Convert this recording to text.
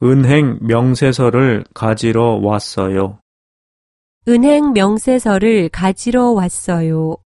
은행 명세서를 가지러 왔어요. 은행 명세서를 가지러 왔어요.